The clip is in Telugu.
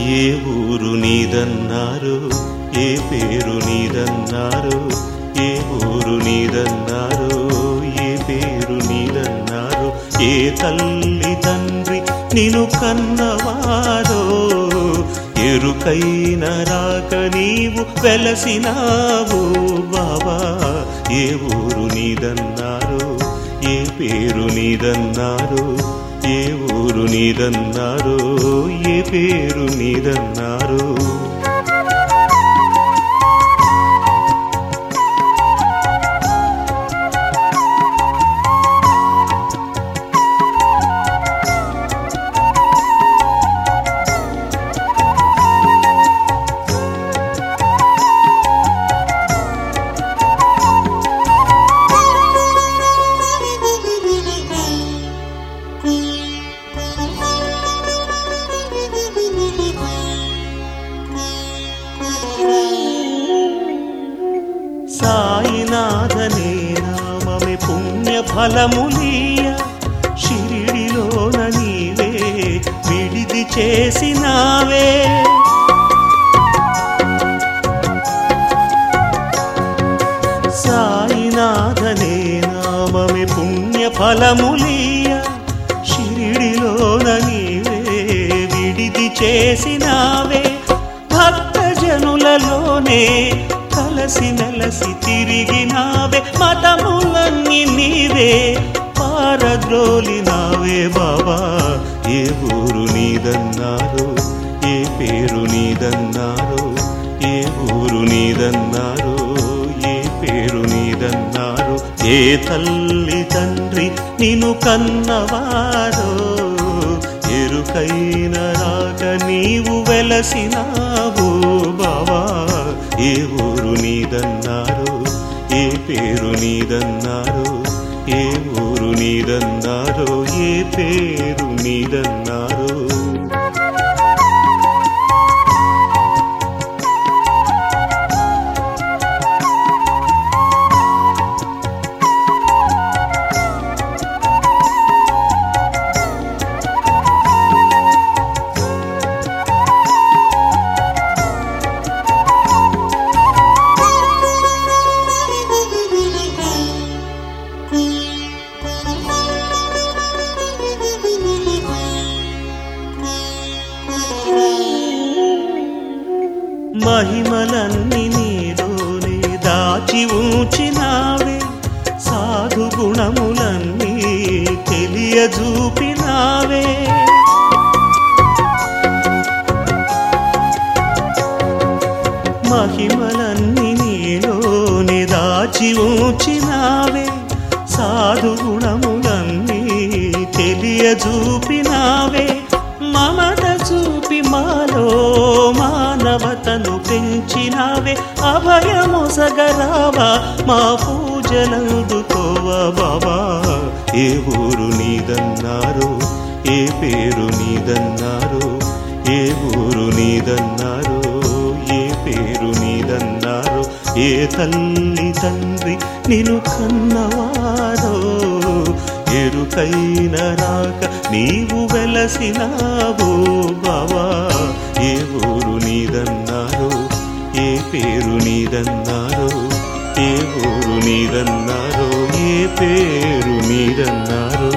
ఏ ఊరు నీదన్నారు? ఏ పేరు నీదన్నారు? ఏ ఊరు నీదన్నారు? ఏ పేరు నీదన్నారు? ఏ తల్లి తండ్రి నిను కన్నవారో? ఎరుకైన రాక నీవు వెలసినావు. బాబా ఏ ఊరు నీదన్నారు పేరు నీదన్నారు? ఏ ఊరు నీదన్నారు? ఏ పేరు నీదన్నారు? సాయినాథనే నామమే పుణ్య ఫలములీయ షిరిడిలోన నీవే విడిది చేసినావే. సాయినాథనే నామమే పుణ్య ఫలములీయ షిరిడిలోన నీవే విడిది చేసినావే. భక్తజనులలోనే కలసి మెలసి తిరిగినావే మతములన్నీ నీవే. పారద్రోలినావే బాబా ఏ ఊరు నీదన్నారు ఏ పేరు నీదన్నారు ఏ ఊరు నీదన్నారు ఏ పేరు నీదన్నారు ఏ తల్లి తండ్రి నిను కన్నవారో ఎరుకైన రాక నీవు వెలసినావు. నీదన్నారు ఏ పేరు నీదన్నారు ఏ ఊరు నీదన్నారు ఏ పేరు నీదన్నారు. మహిమలన్నీ నీలోనే దాచి ఉంచినావే. సాధు గుణములన్నీ తెలియజూపినావే. మహిమలన్నీ నీలోనే దాచి ఉంచిన మానవతను పెంచినావే అభయమొసగరావా మా పూజలందుకోవా బాబా ఏ ఊరు నీదన్నారు ఏ పేరు నీదన్నారు ఏ ఊరు నీదన్నారు ఏ పేరు నీదన్నారు ఏ తల్లి తండ్రి నిన్ను కన్నవారో. ఎరుకైన రాక నీవు వెలసినావో బావా. ఏ ఊరు నీదన్నారో ఏ పేరు నీదన్నారో ఏ ఊరు నీదన్నారో ఏ పేరు నీదన్నారో